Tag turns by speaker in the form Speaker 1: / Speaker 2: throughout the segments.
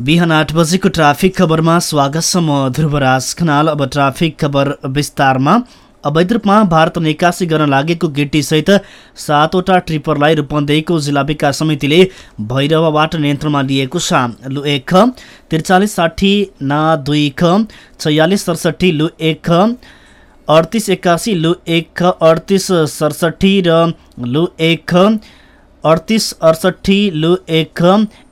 Speaker 1: बिहान आठ बजेको ट्राफिक खबरमा स्वागत छ म ध्रुवराज खनाल। अब ट्राफिक खबर विस्तारमा। अवैध रूपमा भारत निकासी गर्न लागेको गिट्टीसहित सातवटा ट्रिपरलाई रूपन्देहीको जिल्ला विकास समितिले भैरवबाट नियन्त्रणमा लिएको छ। लु एक ख त्रिचालिस साठी ना दुई ख छयालिस सडसठी लु एक ख अडतिस एक्कासी लु एक ख अडतिस सडसठी र लु एक ख अडतिस अडसट्ठी लु एक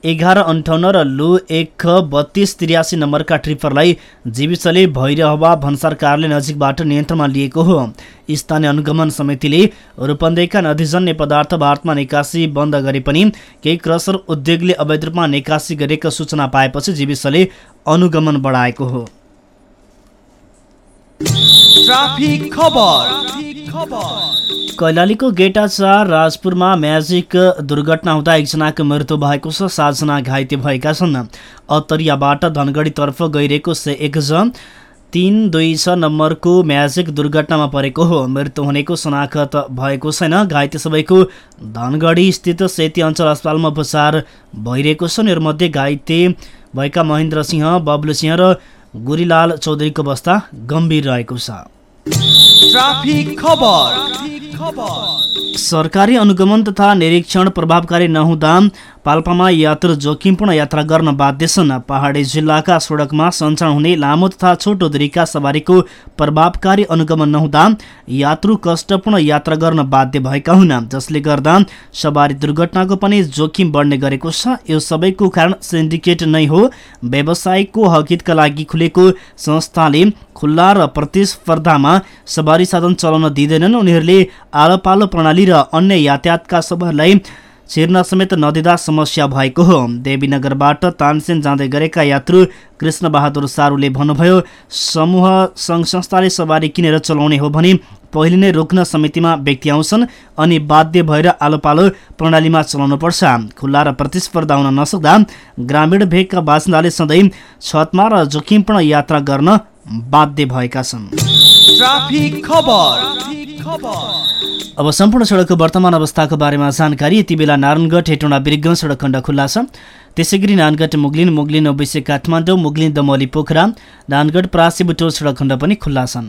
Speaker 1: एघार अन्ठाउन्न र लु एक बत्तिस त्रियासी नम्बरका ट्रिपरलाई जीविसले भैरहवा भन्सार कार्यालय नजिकबाट नियन्त्रणमा लिएको हो। स्थानीय अनुगमन समितिले रूपन्देहीका नदीजन्य पदार्थ भारतमा निकासी बन्द गरे पनि केही क्रसर उद्योगले अवैध रूपमा निकासी गरेको सूचना पाएपछि जीविसले अनुगमन बढाएको हो।
Speaker 2: ट्राफिक खबर।
Speaker 1: कैलालीको गेटा चार राजपुरमा म्याजिक दुर्घटना हुँदा एकजनाको मृत्यु भएको छ सातजना घाइते भएका छन्। अत्तरियाबाट धनगढीतर्फ गइरहेको से एक तिन दुई छ नम्बरको म्याजिक दुर्घटनामा परेको हो। मृत्यु हुनेको शनाखत भएको छैन। घाइते सबैको धनगढी स्थित सेती अञ्चल अस्पतालमा उपचार भइरहेको छ। उनीहरूमध्ये घाइते भएका महेन्द्र सिंह बब्लु सिंह र गुरीलाल चौधरीको अवस्था गम्भीर रहेको छ। सरकारी अनुगमन तथा निरीक्षण प्रभावकारी नहुँदा पाल्पामा यात्रु जोखिमपूर्ण यात्रा गर्न बाध्य छन्। पहाडी जिल्लाका सडकमा सञ्चालन हुने लामो तथा छोटो दूरीका सवारीको प्रभावकारी अनुगमन नहुँदा यात्रु कष्टपूर्ण यात्रा गर्न बाध्य भएका हुन्। जसले गर्दा सवारी दुर्घटनाको पनि जोखिम बढ्ने गरेको छ। यो सबैको कारण सिन्डिकेट नै हो। व्यवसायको हकितका लागि खुलेको संस्थाले खुल्ला र प्रतिस्पर्धामा सवारी साधन चलाउन दिँदैनन्। उनीहरूले आलो पालो प्रणाली र अन्य यातायातका सबैलाई छिर्न समेत नदिँदा समस्या भएको हो। देवीनगरबाट तानसेन जाँदै गरेका यात्रु कृष्ण बहादुर सारूले भन्नुभयो समूह सङ्घ संस्थाले सवारी किनेर चलाउने हो भने पहिले नै रोक्न समितिमा व्यक्ति आउँछन् अनि बाध्य भएर आलो पालो प्रणालीमा चलाउनुपर्छ। खुल्ला र प्रतिस्पर्धा हुन नसक्दा ग्रामीण भेगका बासिन्दाले सधैँ छतमा र जोखिमपूर्ण यात्रा गर्न बाध्य भएका छन्।
Speaker 2: ट्राफिक खबर।
Speaker 1: अब सम्पूर्ण सडकको वर्तमान अवस्थाको बारेमा जानकारी। यति बेला नारायणगढ हेटौँडा बिर्ग सडक खण्ड खुल्ला छ। त्यसै गरी नानगढ मुगलिन मुगलिन ओबिसे काठमाडौँ मुगलिन दमली पोखरा नानगढ परासी बुटोल सडक खण्ड पनि खुल्ला छन्।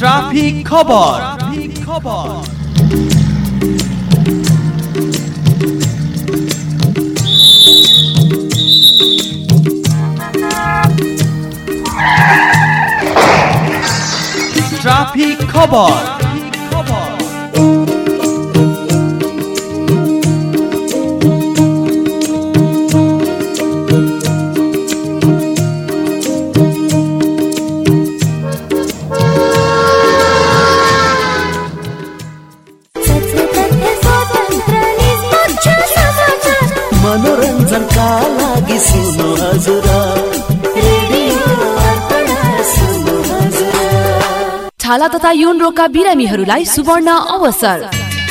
Speaker 2: ट्राफिक खबर ट्राफिक खबर
Speaker 3: सत्य
Speaker 4: छाला तथा यौन रोगका बिरामीहरूलाई सुवर्ण अवसर।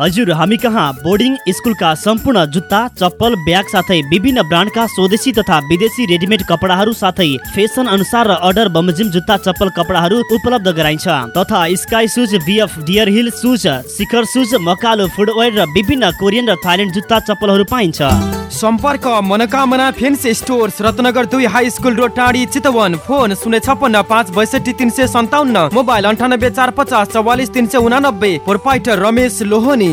Speaker 1: हजुर हामी कहाँ? बोर्डिङ स्कुलका सम्पूर्ण जुत्ता चप्पल ब्याग साथै विभिन्न ब्रान्डका स्वदेशी तथा विदेशी रेडिमेड कपडाहरू साथै फेसन अनुसार र अर्डर बमोजिम जुत्ता चप्पल कपडाहरू उपलब्ध गराइन्छ। तथा sky shoes BF deer hill shoes Shikhar shoes Makalu footwear र विभिन्न कोरियन र थाइल्यान्ड जुत्ता चप्पलहरू पाइन्छ।
Speaker 5: सम्पर्क मनोकामना फेन्सी स्टोर्स रत्नगर दुई हाई स्कुल रोड टाढी चितवन फोन शून्य छप्पन्न पाँच बैसठी तिन सय सन्ताउन्न मोबाइल अन्ठानब्बे चार पचास चौवालिस तिन सय उनानब्बे प्रोपाइटर रमेश लोहनी।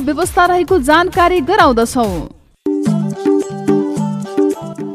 Speaker 6: व्यवस्था रहेको जानकारी गराउँदछौ।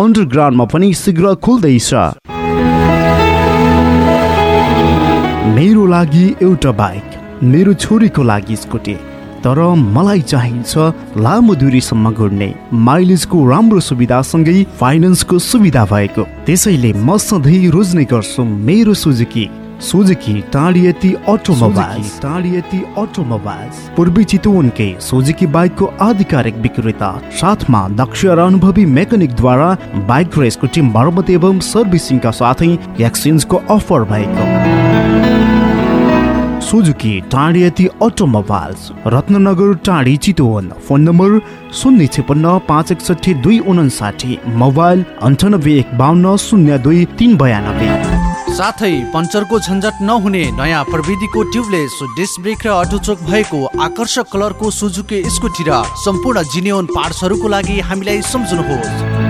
Speaker 7: अन्डरग्राउन्डमा पनि शीघ्र खुल्दैछ। मेरो लागि एउटा बाइक मेरो छोरीको लागि स्कुटी तर मलाई चाहिन्छ लामो दूरीसम्म घुर्ने माइलेजको राम्रो सुविधासँगै फाइनेन्सको सुविधा भएको। त्यसैले म सधैँ रोज्ने गर्छु मेरो Suzuki. Suzuki Tadiyati automobiles Tadiyati automobiles पूर्वी चितवनकै सुजुकी बाइकको आधिकारिक विक्रेता साथमा दक्ष र अनुभवी मेकानिकद्वारा बाइक र स्कुटी मर्मत एवं सर्भिसिङका साथै एक्सचेन्जको अफर भएको Suzuki Tadiyati automobiles Ratnanagar Tadi Chitwan phone number शून्य छपन्न पाँच एकसठी दुई उनासाठी मोबाइल अन्ठानब्बे एक बाहन्न शून्य दुई तिन बयानब्बे
Speaker 2: साथै पञ्चरको झन्झट नहुने नयाँ प्रविधिको ट्युबलेस डिस्क ब्रेक र अटोचोक भएको आकर्षक कलरको सुजुकी स्कुटी र सम्पूर्ण जिनियोन पार्ट्सहरूको लागि हामीलाई सम्झनुहोस्।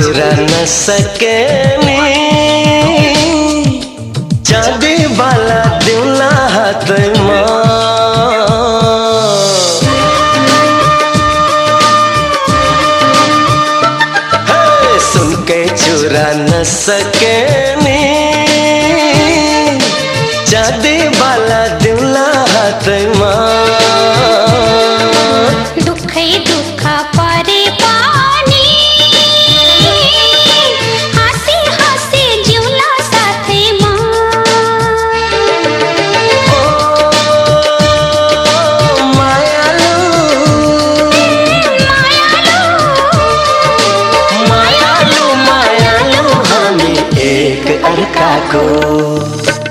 Speaker 8: चुरा न सके नि अर्काको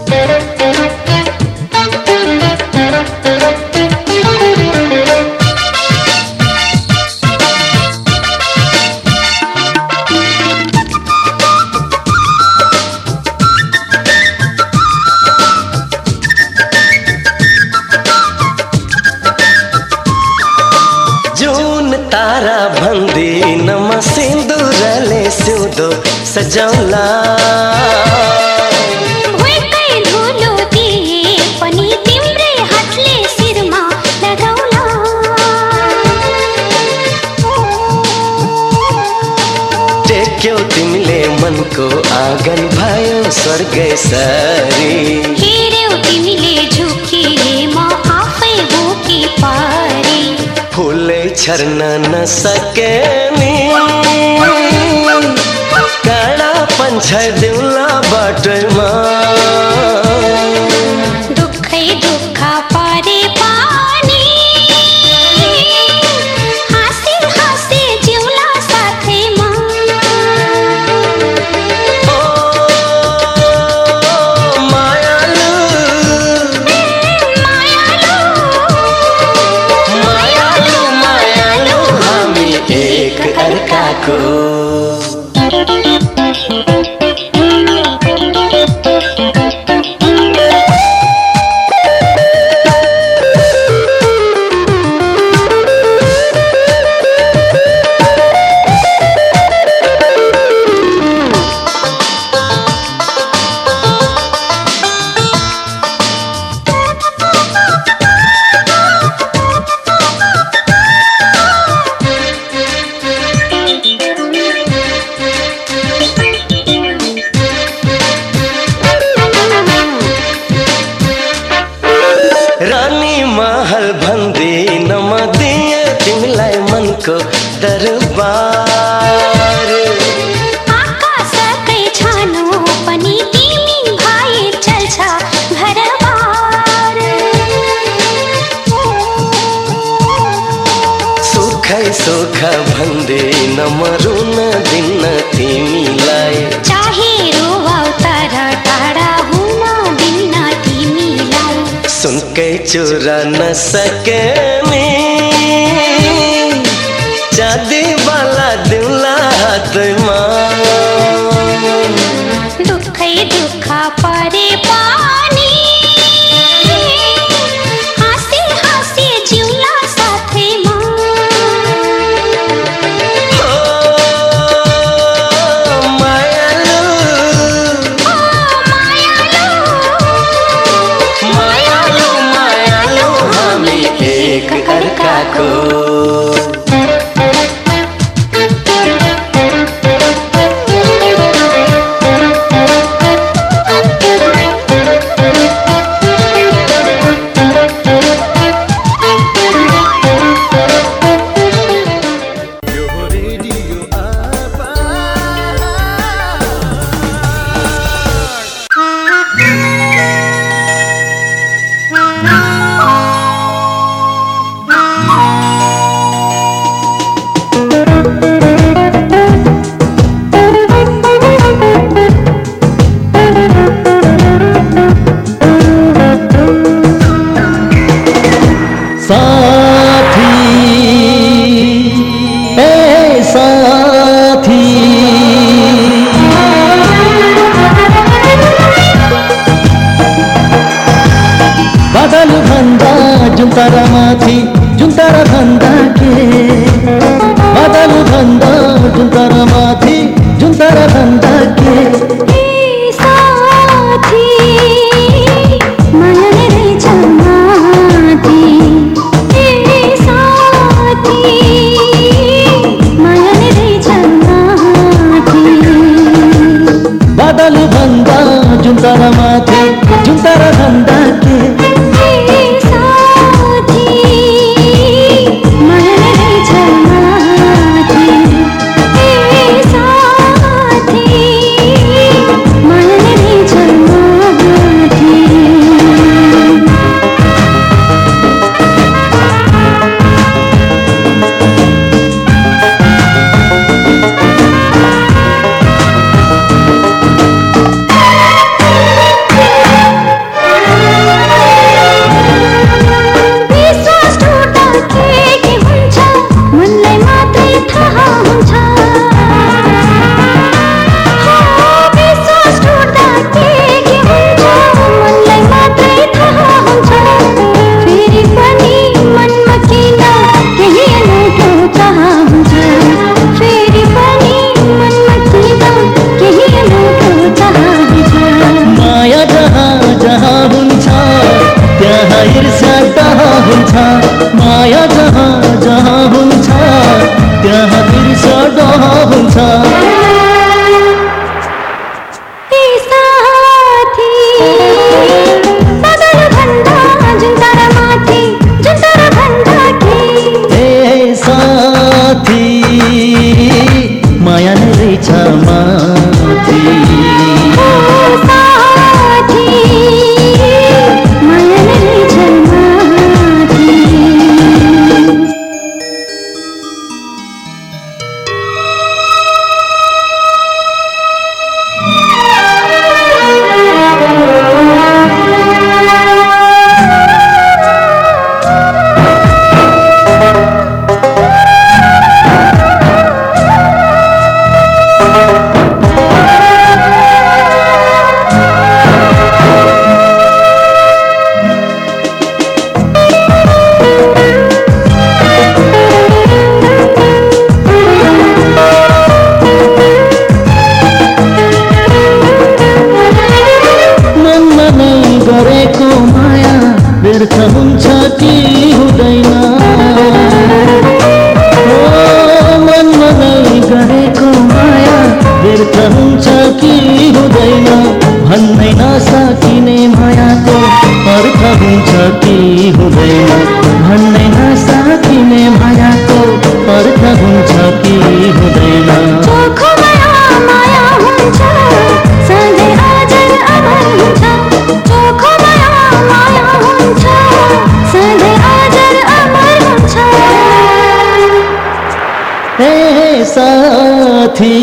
Speaker 9: साथी।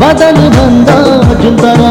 Speaker 9: बदल भन्दा जुन तारा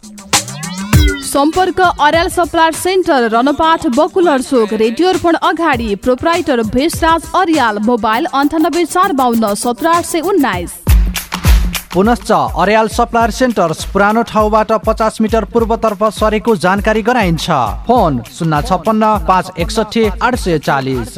Speaker 6: सम्पर्क अर्याल सप्लायर सेन्टर रनपाठ बकुलर चोक रेडियो अर्पण अगाडि प्रोप्राइटर भेषराज अर्याल मोबाइल अन्ठानब्बे चार बाहन्न सत्र आठ सय उन्नाइस।
Speaker 2: पुनश्च अर्याल सप्लायर सेन्टर्स पुरानो ठाउँबाट पचास मिटर पूर्वतर्फ सरेको जानकारी गराइन्छ। फोन शून्य छप्पन्न पाँच एकसठी आठ सय चालिस।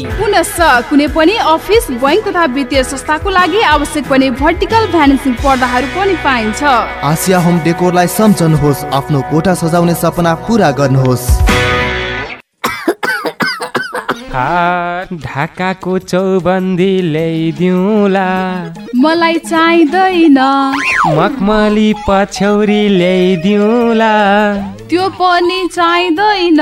Speaker 6: कुनै पनि अफिस बैङ्क तथा वित्तीय संस्थाको लागि आवश्यक पर्ने भर्टिकल भ्यानिसिङ पर्दाहरू पनि पाइन्छ।
Speaker 10: आसिया होम डेकोरलाई सम्झनुहोस् आफ्नो कोठा सजाउने सपना पुरा गर्नुहोस्।
Speaker 11: ढाकाको चौबन्दी ल्याइदिउँला।
Speaker 6: मलाई चाहिँदैन।
Speaker 11: मखमली पछ्यौरी ल्याइदिउँला।
Speaker 6: त्यो पनि चाहिँदैन।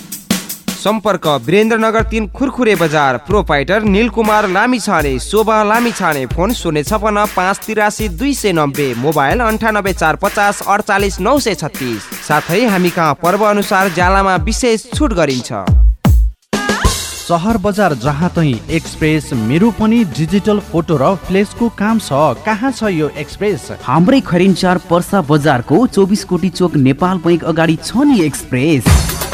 Speaker 12: सम्पर्क वीरेन्द्रनगर तिन खुरखुरे बजार। प्रोपाइटर निलकुमार लामिछाने शोभा लामिछाने फोन शून्य छपन्न पाँच तिरासी दुई सय नब्बे मोबाइल अन्ठानब्बे चार पचास अडचालिस नौ सय छत्तिस। साथै हामी कहाँ पर्व अनुसार जालामा विशेष छुट गरिन्छ।
Speaker 2: सहर बजार जहाँ तै एक्सप्रेस मेरो पनि डिजिटल फोटो र फ्लेक्सको काम छ। कहाँ छ यो एक्सप्रेस?
Speaker 13: हाम्रै खरिन्चार पर्सा बजारको चौबिस कोटी चोक नेपाल बैङ्क अगाडि छ नि एक्सप्रेस।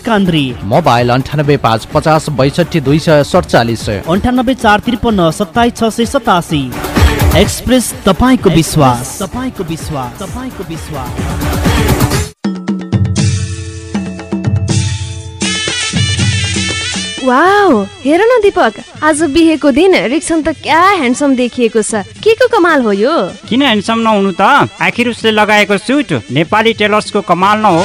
Speaker 1: लकान्द्री
Speaker 2: मोबाइल अन्ठानब्बे पाँच पचास बैसठी दुई सय सडचालिस।
Speaker 1: अन्ठानब्बे चार त्रिपन्न सत्ताइस छ सय सतासी। एक्सप्रेस तपाईँको विश्वास। तपाईँको विश्वास। तपाईँको विश्वास।
Speaker 14: वाउ हेर न दिपक। आज बिहेको दिन रिक्सन त क्या ह्यान्डसम देखिएको छ। के को कमाल हो यो?
Speaker 15: किन ह्यान्डसम नहुनु त? आखिर उसले लगाएको सुट नेपाली टेलर्सको कमाल न हो।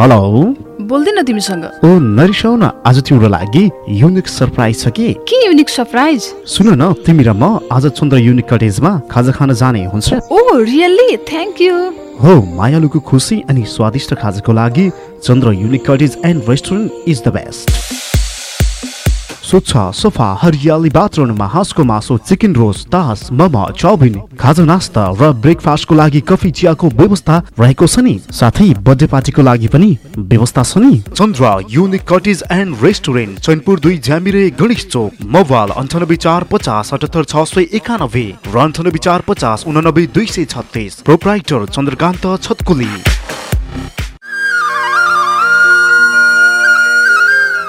Speaker 7: हेलो।
Speaker 6: बोल्दिन तिमीसँग।
Speaker 7: ओ नरिसाउ न आज तिम्रो लागि युनिक सरप्राइज छ कि?
Speaker 6: के युनिक सरप्राइज
Speaker 7: सुन न तिमी र म आज चन्द्र युनिक कटेजमा खाजा खान जाने हुन्छ?
Speaker 6: ओ रियल्ली थ्याङ्क यू
Speaker 7: हो मायालुको खुसी अनि स्वादिष्ट खाजाको लागि Chandra unique cottage and restaurant is the best स्वच्छ सफा हरियाली वातावरणमा हाँसको मासु चिकन रोस्ट तास मोमो चाउमिन खाजा नास्ता र ब्रेकफास्टको लागि कफी चियाको व्यवस्था रहेको छ नि। साथै बर्थडे पार्टीको लागि पनि व्यवस्था छ नि। Chandra unique cottage and restaurant Chainpur दुई ज्यामिरे गणेश चोक मोबाइल अन्ठानब्बे चार पचास अठहत्तर छ सय एकानब्बे र अन्ठानब्बे चार पचास उनानब्बे दुई सय छत्तिस। प्रोप्राइटर चन्द्रकान्त छतकुली।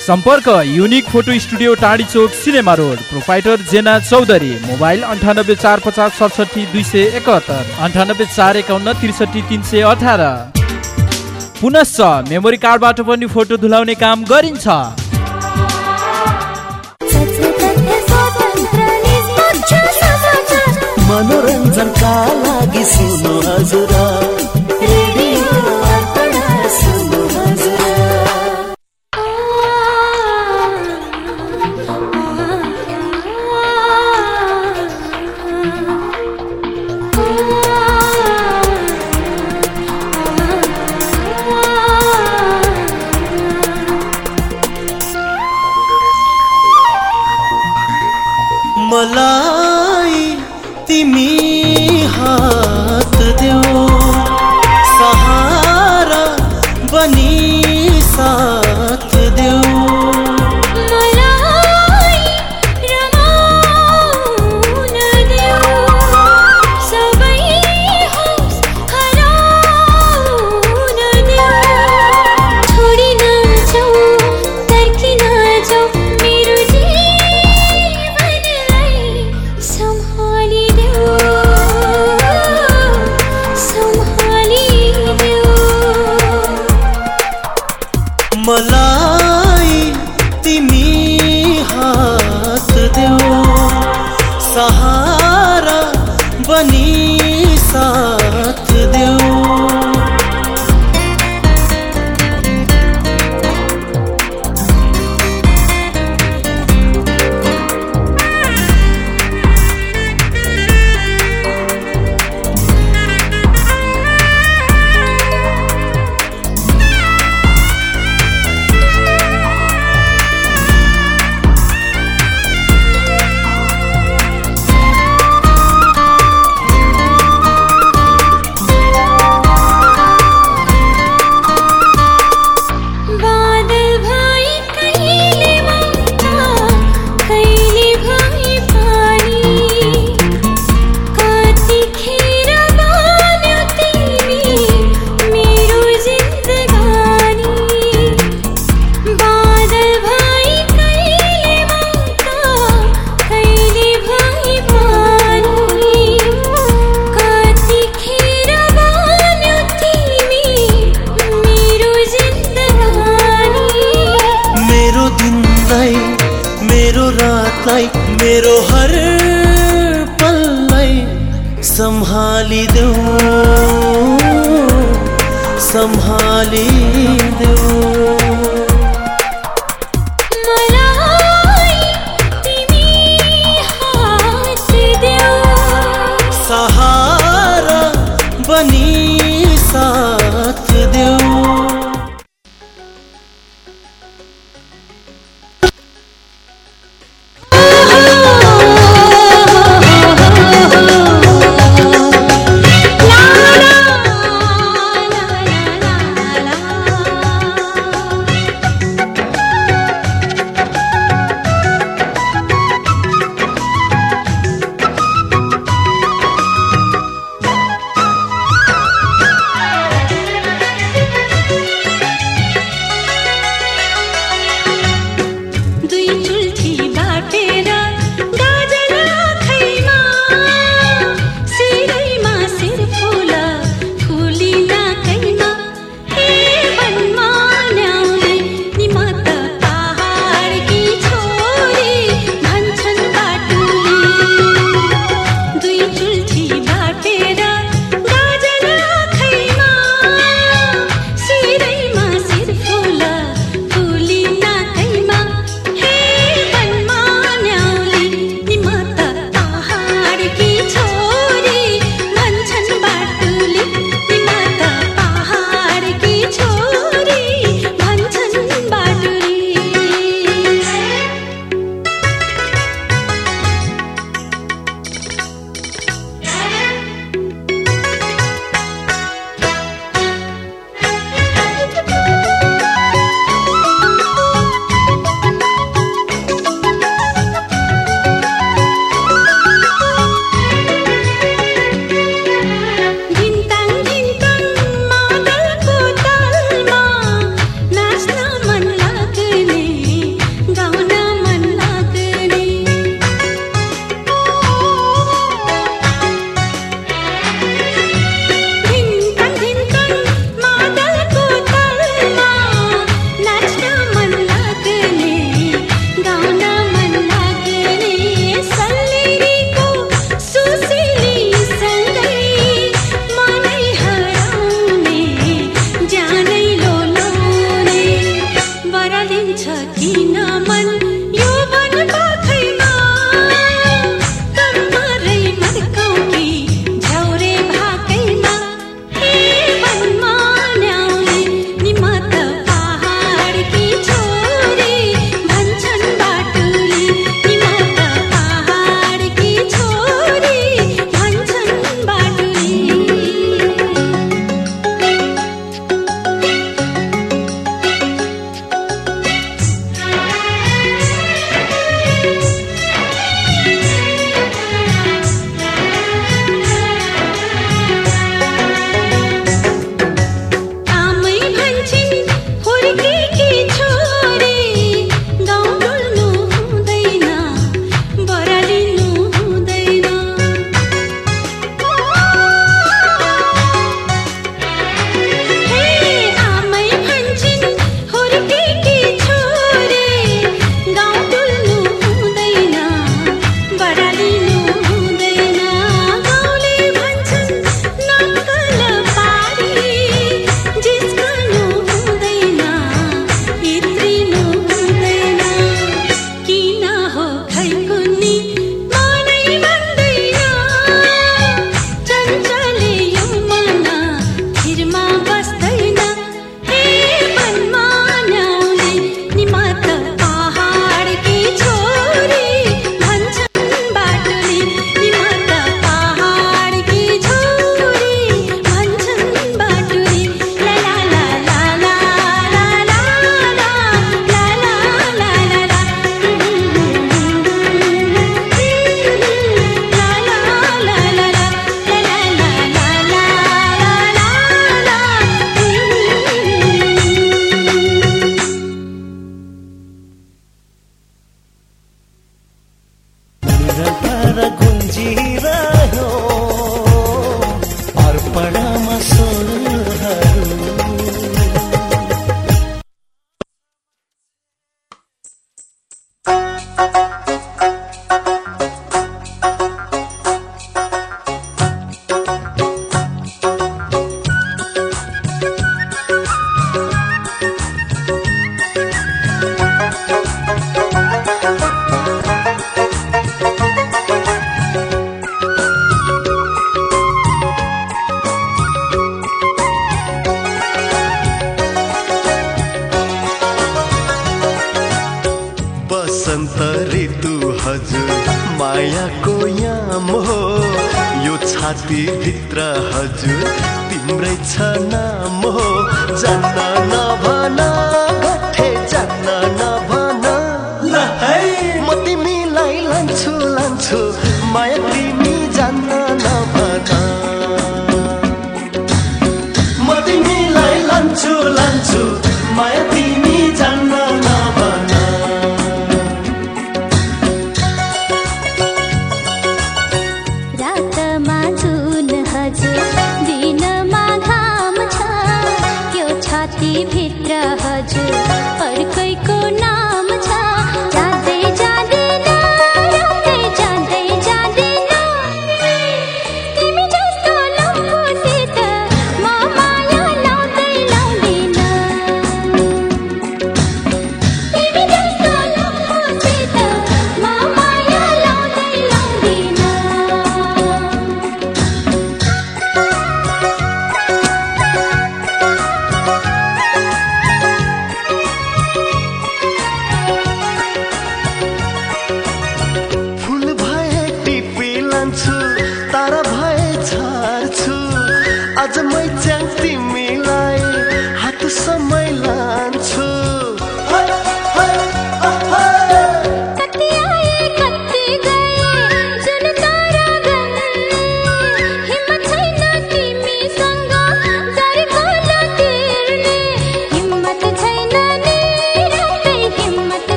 Speaker 16: सम्पर्क युनिक फोटो स्टुडियो टाढी चोक cinema road proprietor Jena Chaudhary mobile अन्ठानब्बे चार पचास सडसठी दुई सय एकात्तर अन्ठानब्बे चार एकाउन्न त्रिसठी तिन सय अठार। पुनश्च मेमोरी कार्डबाट पनि फोटो धुलाउने काम गरिन्छ।
Speaker 8: मनोरञ्जनका लागि सुन्नु हजुर।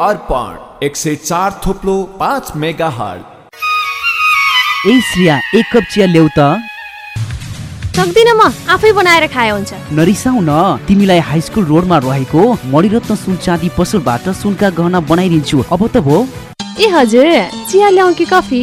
Speaker 8: अर्पण
Speaker 17: एक सय चार थोप्लो पाँच मेगा हल
Speaker 13: ए श्रिया एक कप चिया ल्याउ त।
Speaker 14: सक्दिनँ म आफै बनाएर खाए हुन्छ।
Speaker 13: नरिसाउ न तिमीलाई हाई स्कुल रोडमा रहेको मणिरत्न सुन चाँदी पसलबाट सुनका गहना बनाइदिन्छु। अब त भो।
Speaker 14: ए हजुर चिया ल्याउँ कि कफी?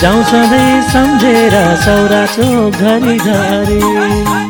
Speaker 18: जाउँ सधैँ सम्झेर सौरा चोक घरि घरि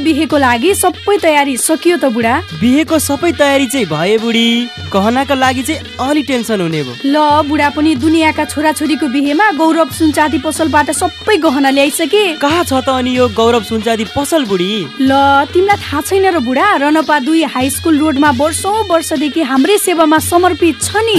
Speaker 19: बिहेको लागि सबै तयारी सकियो त बुढा।
Speaker 20: बिहेको सबै तयारी चाहिँ भए बुढी। गहनाको लागि चाहिँ अलि टेन्सन हुने भयो।
Speaker 19: ल बुढा पनि दुनियाँका छोराछोरीको बिहेमा गौरव सुनचाँदी पसलबाट सबै गहना ल्याइसके।
Speaker 20: कहाँ छ त अनि यो गौरव सुनचाँदी पसल बुढी?
Speaker 19: ल तिमीलाई थाहा छैन र बुढा रनपा दुई हाई स्कुल रोडमा वर्षौँ वर्षदेखि हाम्रै सेवामा समर्पित छ नि।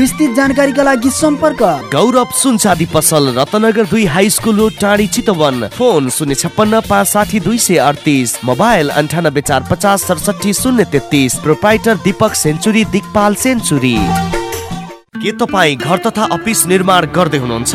Speaker 21: विस्तृत जानकारीका लागि सम्पर्क।
Speaker 22: गौरव सुनचाँदी पसल रत्नगर दुई हाई स्कुल रोड टाढी चितवन। फोन शून्य छप्पन्न पाँच साठी दुई सय अडतिस। मोबाइल अन्ठानब्बे चार पचास सडसठी शून्य तेत्तिस। Proprietor Deepak century Digpal century. के तपाईँ घर तथा अफिस निर्माण गर्दै हुनुहुन्छ?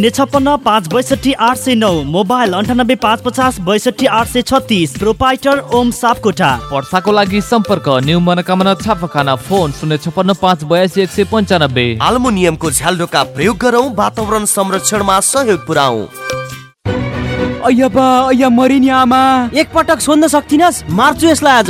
Speaker 1: शून्य छप्पन्न पाँच बैसठी आठ सय नौ मोबाइल अन्ठानब्बे पाँच पचास बैसठी आठ सय छत्तिस प्रोपाइटर ओम सापकोटा।
Speaker 23: वर्षाको लागि सम्पर्क न्यु मनोकामना छापाखाना फोन शून्य छपन्न पाँच बयासी एक सय पन्चानब्बे।
Speaker 22: हाल्मोनियमको झ्यालडोका प्रयोग गरौँ वातावरण संरक्षणमा सहयोग पुऱ्याउ
Speaker 20: अय्या बा अय्या मरिनी आमा।
Speaker 21: सोध्न सक्थिन मार्छु यसलाई आज।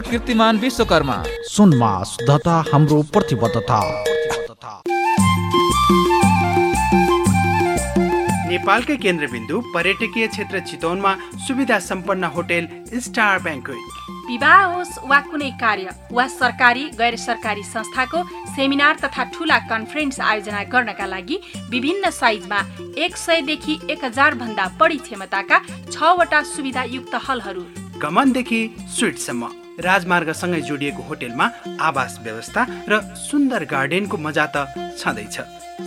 Speaker 24: कीर्तिमान विश्वकर्मा।
Speaker 2: सुनमा शुद्धता हाम्रो प्रतिबद्धता।
Speaker 25: नेपालकै केन्द्रबिन्दु पर्यटकीय क्षेत्र चितवनमा सुविधा सम्पन्न होटेल स्टार ब्याङ्कवेट
Speaker 19: विवाह होस् वा कुनै कार्य वा सरकारी गैर सरकारी संस्थाको सेमिनार तथा ठुला कन्फरेन्स आयोजना गर्नका लागि विभिन्न साइजमा एक सयदेखि एक हजार भन्दा बढी क्षमताका छवटा सुविधायुक्त हलहरू।
Speaker 25: कमनदेखि स्विटसम्म। राजमार्गसँगै जोडिएको होटेलमा आवास व्यवस्था र सुन्दर गार्डनको मजा त छँदैछ।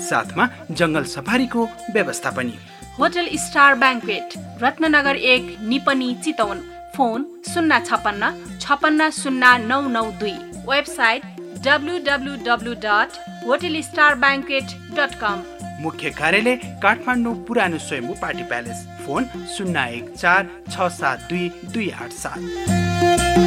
Speaker 25: साथमा जङ्गल सफारीको व्यवस्था पनि।
Speaker 19: होटल स्टार ब्याङ्कवेट रत्नगर एक निपनी चितवन। फोन शून्य छपन्न छपन्न शून्य नौ नौ दुई। Website W W W dot hotel star banquet dot com.
Speaker 25: मुख्य कार्यालय काठमाडौँ पुरानो स्वयम्भू पार्टी प्यालेस। फोन शून्य एक चार छ सात दुई दुई आठ सात।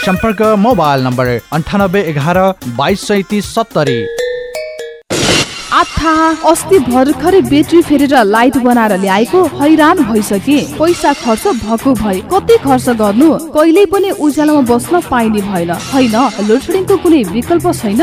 Speaker 2: सम्पर्क मोबाइल नम्बर अन्ठानब्बे एघार बाइस सैतिस सत्तरी।
Speaker 6: आथा अस्ति भर्खरै ब्याट्री फेरेर लाइट बनाएर ल्याएको हैरान भइसके। पैसा खर्च भएको भए कति खर्च गर्नु? कहिल्यै पनि उज्यालोमा बस्न पाइने भएन। होइन लोडसेडिङको कुनै विकल्प छैन।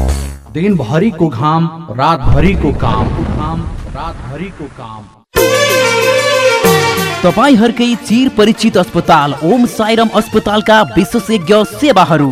Speaker 2: दिनभरिको घाम रातभरिको काम। घाम रातभरिको काम
Speaker 13: तपाईँहरूकै चिर परिचित अस्पताल ओम साइरम अस्पतालका विशेषज्ञ सेवाहरू।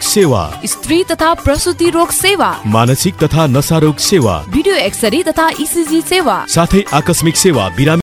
Speaker 26: रोग सेवा।
Speaker 27: स्त्री तथा प्रसुति रोग सेवा।
Speaker 26: मानसिक तथा नशा रोग सेवा।
Speaker 27: भिडियो एक्सरे तथा इसिजी सेवा।
Speaker 26: साथै आकस्मिक सेवा बिरामी